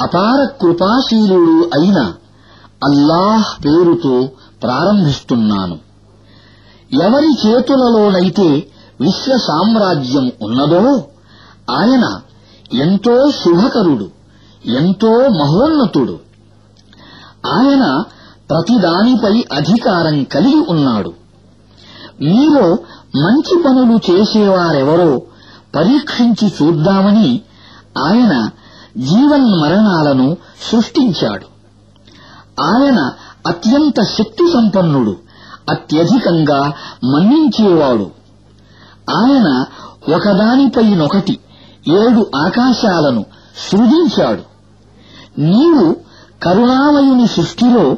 అపార కృపాశీలుడు అయిన అల్లాహ్ పేరుతో ప్రారంభిస్తున్నాను. ఎవరి చేతులలోనైతే విశ్వ సామ్రాజ్యం ఉన్నదో ఆయన ఎంతో శుభకరుడు ఎంతో మహోన్నతుడు. ఆయన ప్రతిదానిపై అధికారం కలిగి ఉన్నాడు. మీలో మంచి పనులు చేసేవారెవరో పరీక్షించి చూద్దామని ఆయన జీవన్మరణాలను సృష్టించాడు. ఆయన అత్యంత శక్తి సంపన్నుడు అత్యధికంగా మన్నించేవాడు. ఆయన ఒకదానిపైనొకటి ఏడు ఆకాశాలను సృజించాడు. నీవు కరుణామయుని సృష్టిలో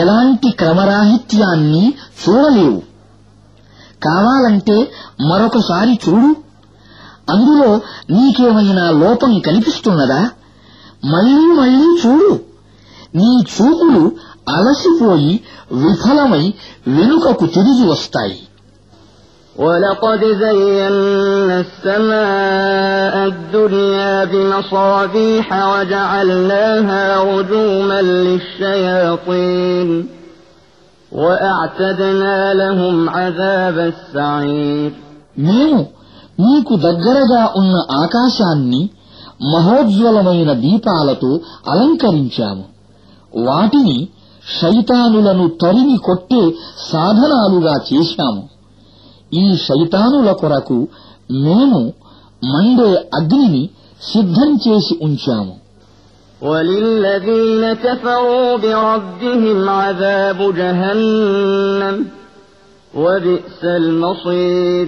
ఎలాంటి క్రమరాహిత్యాన్ని చూడలేవు. కావాలంటే మరొకసారి చూడు. అందులో నీకేమైనా లోపం కనిపిస్తున్నదా మళ్ళీ మళ్ళీ చూడు నీ చూపులు అలసిపోయి విఫలమై వెనుకకు తిరిగి వస్తాయి ولقد زينا السماء الدنيا بمصابيح وجعلناها رجوما للشياطين وأعتدنا لهم عذاب السعير మేము నీకు దగ్గరగా ఉన్న ఆకాశాన్ని మహోజ్వలమైన దీపాలతో అలంకరించాము వాటిని శైతానులను తరిమి కొట్టే సాధనాలుగా చేశాము ఈ శైతానుల కొరకు మేము మండే అగ్నిని సిద్ధం చేసి ఉంచాము وللذين كفروا بربهم عذاب جهنم وبئس المصير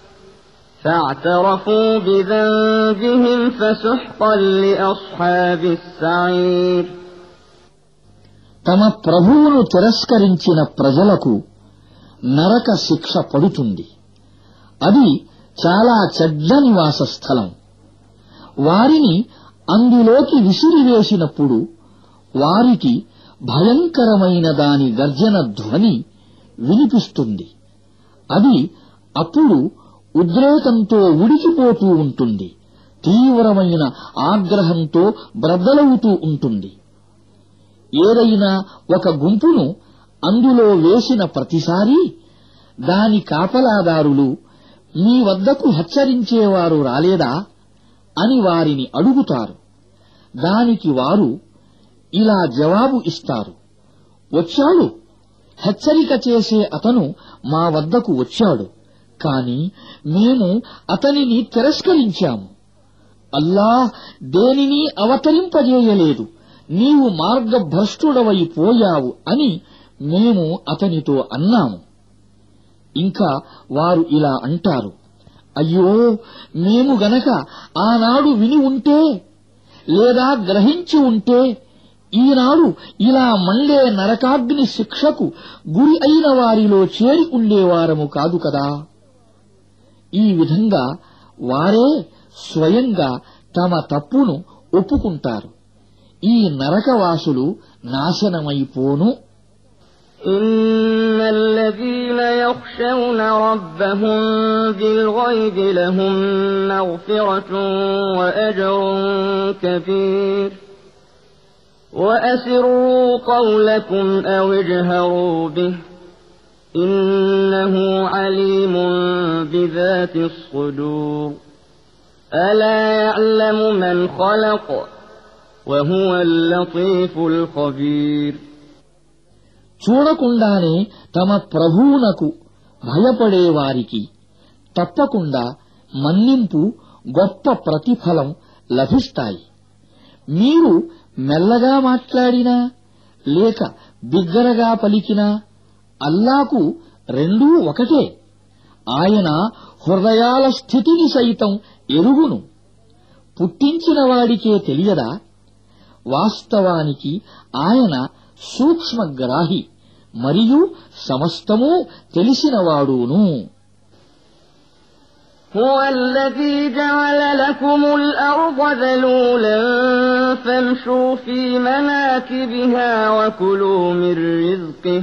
فاعترفوا بذنبهم فسحقا لأصحاب السعير తమ ప్రభువును తిరస్కరించిన ప్రజలకు నరక శిక్ష పడుతుంది అది చాలా చెడ్డ నివాస స్థలం వారిని అందులోకి విసిరివేసినప్పుడు వారికి భయంకరమైన దాని గర్జన ధ్వని వినిపిస్తుంది అది అప్పుడు ఉద్రేకంతో ఉడికిపోతూ ఉంటుంది. తీవ్రమైన ఆగ్రహంతో బ్రద్దలవుతూ ఉంటుంది. ఏదైనా ఒక గుంపును అందులో వేసిన ప్రతిసారి దాని కాపలాదారులు మీ వద్దకు హెచ్చరించేవారు రాలేదా అని వారిని అడుగుతారు. దానికి వారు ఇలా జవాబు ఇస్తారు. వచ్చాడు. హెచ్చరిక చేసే అతను మా వద్దకు వచ్చాడు. కాని మేము అతనిని తిరస్కరించాము. అల్లాహ్ దేనిని అవతరింపజేయలేదు. నీవు మార్గభ్రష్టుడవై పోయావు అని మేము అతనితో అన్నాము. ఇంకా వారు ఇలా అంటారు. అయ్యో మేము గనక ఆనాడు విని ఉంటే లేదా గ్రహించి ఉంటే ఈనాడు ఇలా మండే నరకాగ్ని శిక్షకు గురి అయిన వారిలో చేరి ఉండేవారము కాదు కదా? ఈ విధంగా వారే స్వయంగా తమ తప్పును ఒప్పుకుంటారు ఈ నరకవాసులు నాశనమైపోను إن الذين يخشون ربهم بالغيب لهم مغفرة وأجر كبير وأسروا قولكم أو اجهروا به إنه عليم بذات الصدور ألا يعلم من خلق وهو اللطيف الخبير చూడకుండానే తమ ప్రభువునకు భయపడేవారికి తప్పకుండా మన్నింపు గొప్ప ప్రతిఫలం లభిస్తాయి మీరు మెల్లగా మాట్లాడినా లేక బిగ్గరగా పలికినా అల్లాకు రెండూ ఒకటే ఆయన హృదయాల స్థితిని సైతం ఎరుగును పుట్టించిన వాడికే తెలియదా వాస్తవానికి ఆయన సూక్ష్మగ్రాహి మరియు సమస్తమూ తెలిసినవాడును هو الذي جعل لكم الأرض ذلولا فامشوا في مناكبها وكلوا من رزقه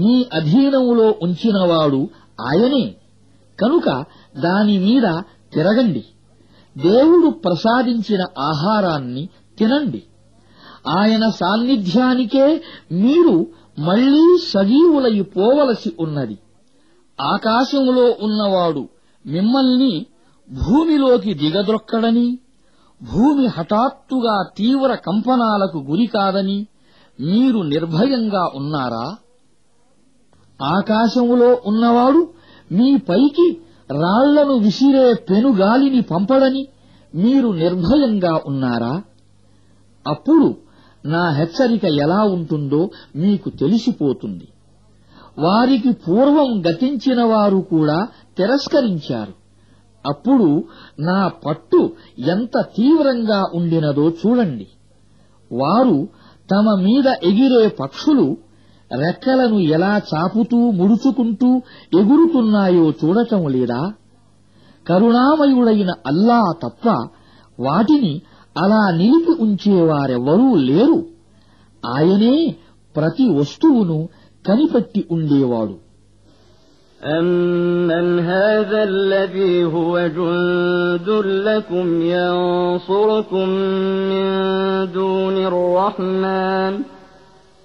మీ అధీనములో ఉంచినవాడు ఆయనే. కనుక దాని మీద తిరగండి. దేవుడు ప్రసాదించిన ఆహారాన్ని తినండి. ఆయన సాన్నిధ్యానికే మీరు మళ్ళీ సజీవులై పోవలసి ఉన్నది. ఆకాశములో ఉన్నవాడు మిమ్మల్ని భూమిలోకి దిగద్రొక్కడని భూమి హఠాత్తుగా తీవ్ర కంపనాలకు గురికాదని మీరు నిర్భయంగా ఉన్నారా? ఆకాశములో ఉన్నవాడు మీ పైకి రాళ్ళను విసిరే పెనుగాలిని పంపడని మీరు నిర్భయంగా ఉన్నారా? అప్పుడు నా హెచ్చరిక ఎలా ఉంటుందో మీకు తెలిసిపోతుంది. వారికి పూర్వం గతించిన వారు కూడా తిరస్కరించారు. అప్పుడు నా పట్టు ఎంత తీవ్రంగా ఉండినదో చూడండి. వారు తమ మీద ఎగిరే పక్షులు రెక్కలను ఎలా చాపుతూ ముడుచుకుంటూ ఎగురుతున్నాయో చూడటం లేదా కరుణామయుడైన అల్లా తప్ప వాటిని అలా నిలిపి ఉంచేవారెవ్వరూ లేరు ఆయనే ప్రతి వస్తువును కనిపెట్టి ఉండేవాడు أمن هذا الذي هو جند لكم ينصركم من دون الرحمن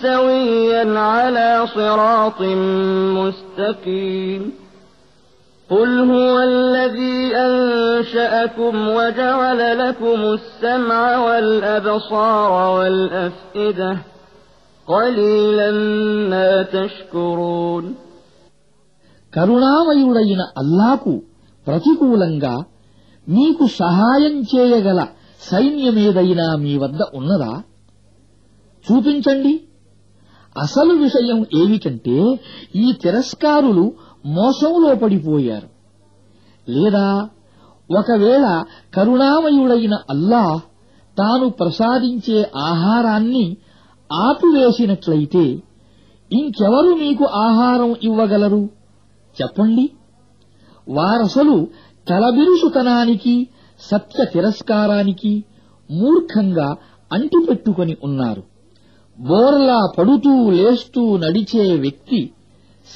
سويا على صراط مستقيم قل هو الذي أنشأكم وجعل لكم السمع والأبصار والأفئدة قليلا ما تشكرون కరుణామయుడైన అల్లాకు ప్రతికూలంగా మీకు సహాయం చేయగల సైన్యమేదైనా మీ వద్ద ఉన్నదా చూపించండి అసలు విషయం ఏమిటంటే ఈ తిరస్కారులు మోసంలో పడిపోయారు. లేదా ఒకవేళ కరుణామయుడైన అల్లాహ్ తాను ప్రసాదించే ఆహారాన్ని ఆపివేసినట్లయితే ఇంకెవరు మీకు ఆహారం ఇవ్వగలరు? చెప్పండి. వారసలు తలబిరుసుతనానికి సత్య తిరస్కారానికి మూర్ఖంగా అంటిపెట్టుకుని ఉన్నారు. బోర్లా పడుతూ లేస్తూ నడిచే వ్యక్తి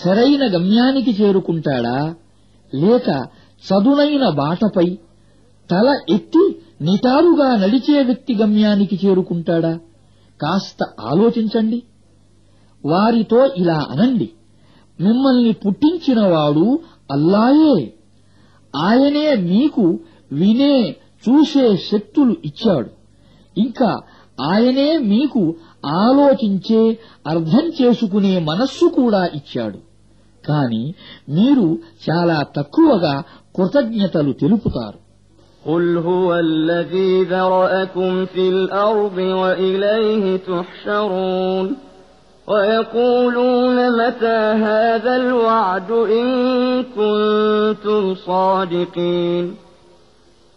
సరైన గమ్యానికి చేరుకుంటాడా? లేక చదునైన బాటపై తల ఎత్తి నిటారుగా నడిచే వ్యక్తి గమ్యానికి చేరుకుంటాడా? కాస్త ఆలోచించండి. వారితో ఇలా అనండి. మిమ్మల్ని పుట్టించినవాడు అల్లాయే. ఆయనే మీకు వినే చూసే శక్తులు ఇచ్చాడు. ఇంకా ఆయనే మీకు ఆలోచించే అర్థం చేసుకునే మనస్సు కూడా ఇచ్చాడు కాని మీరు చాలా తక్కువగా కృతజ్ఞతలు తెలుపుతారు قل هو الذي ذرأكم في الأرض وإليه تحشرون ويقولون متى هذا الوعد إن كنتم صادقين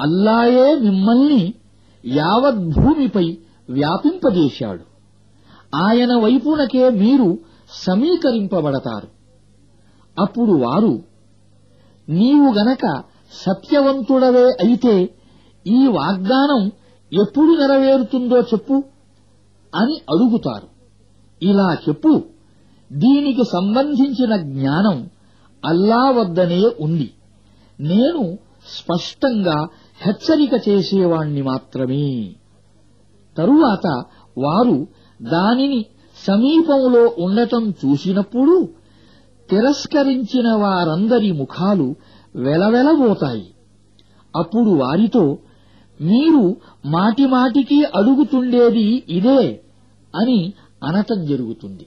అల్లాయే మిమ్మల్ని యావత్ భూమిపై వ్యాపింపజేశాడు. ఆయన వైపునకే మీరు సమీకరింపబడతారు. అప్పుడు వారు నీవు గనక సత్యవంతుడవే అయితే ఈ వాగ్దానం ఎప్పుడు నెరవేరుతుందో చెప్పు అని అడుగుతారు. ఇలా చెప్పు దీనికి సంబంధించిన జ్ఞానం అల్లా వద్దనే ఉంది. నేను స్పష్టంగా హెచ్చరిక చేసేవాణ్ణి మాత్రమే. తరువాత వారు దానిని సమీపంలో ఉండటం చూసినప్పుడు తిరస్కరించిన వారందరి ముఖాలు వెలవెలబోతాయి. అప్పుడు వారితో మీరు మాటిమాటికి అడుగుతుండేది ఇదే అని అనటం జరుగుతుంది.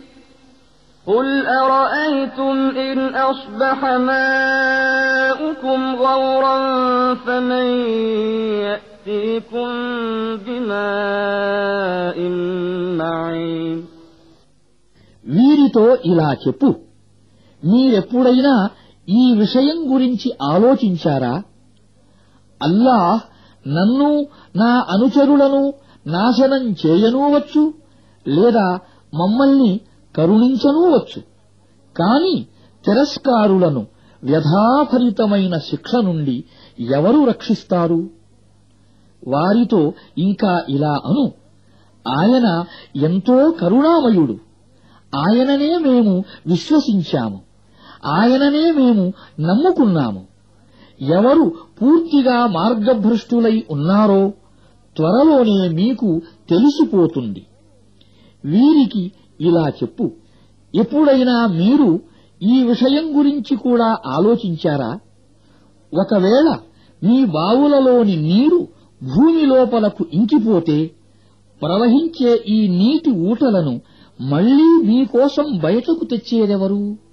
قل أرأيتم إن أصبح ماؤكم غورا فمن يأتيكم بماء معين వీరితో ఇలా చెప్పు మీరెప్పుడైనా ఈ విషయం గురించి ఆలోచించారా అల్లాహ్ నన్ను నా అనుచరులను నాశనం చేయనూవచ్చు లేదా మమ్మల్ని కరుణించనూవచ్చు. కాని తిరస్కారులను వ్యధాభరితమైన శిక్ష నుండి ఎవరు రక్షిస్తారు? వారితో ఇంకా ఇలా అను ఆయన ఎంతో కరుణామయుడు. ఆయననే మేము విశ్వసించాము. ఆయననే మేము నమ్ముకున్నాము. ఎవరు పూర్తిగా మార్గభ్రష్టులై ఉన్నారో త్వరలోనే మీకు తెలిసిపోతుంది. వీరికి ఇలా చెప్పు. ఎప్పుడైనా మీరు ఈ విషయం గురించి కూడా ఆలోచించారా? ఒకవేళ మీ బావులలోని నీరు భూమి లోపలకు ఇంకిపోతే ప్రవహించే ఈ నీటి ఊటలను మళ్ళీ మీకోసం బయటకు తెచ్చేదెవరు?